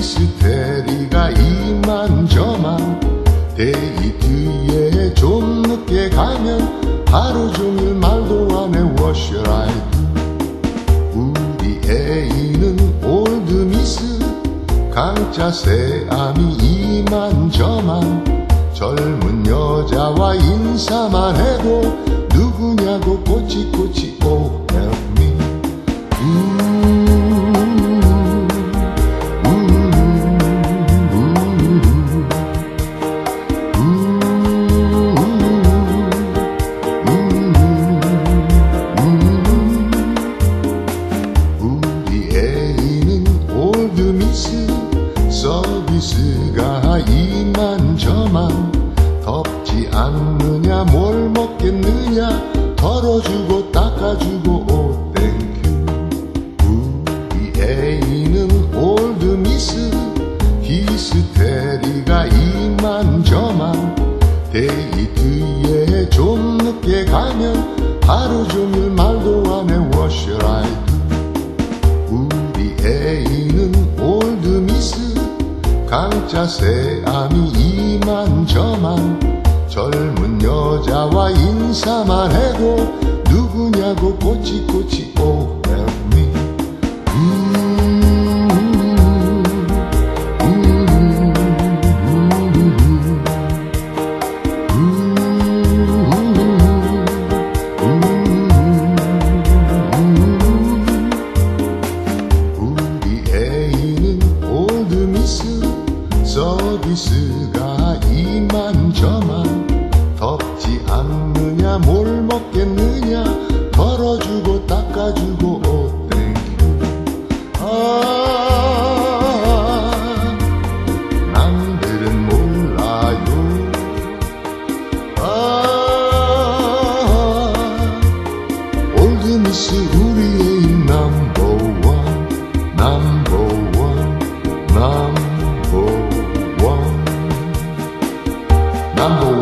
히스테리가 이만저만 데이트에 좀 늦게 가면 하루 종일 말도 안 해 What should I do? 우리 애인은 올드미스 강짜 새암이 이만저만 젊은 여자와 인사만 해도 누구냐고 꼬치꼬치 오 서비스가 이만저만 덥지 않느냐 뭘 먹겠느냐 덜어주고 닦아주고 오 thank you 우리 애인은 올드미스 히스테리가 이만저만 데이트에 좀 늦게 가면 하루 종일 말도 안해 What should I do? 우리 올드미스 강자 세암이 이만저만 젊은 여자와 인사만 해도 누구냐고 꼬치꼬치 나 이만저만 덥지 않느냐 뭘 먹겠느냐 덜어주고 닦아주고 오 thank you 아 남들은 몰라요. 아, 우리의 남보원 남보원 남 number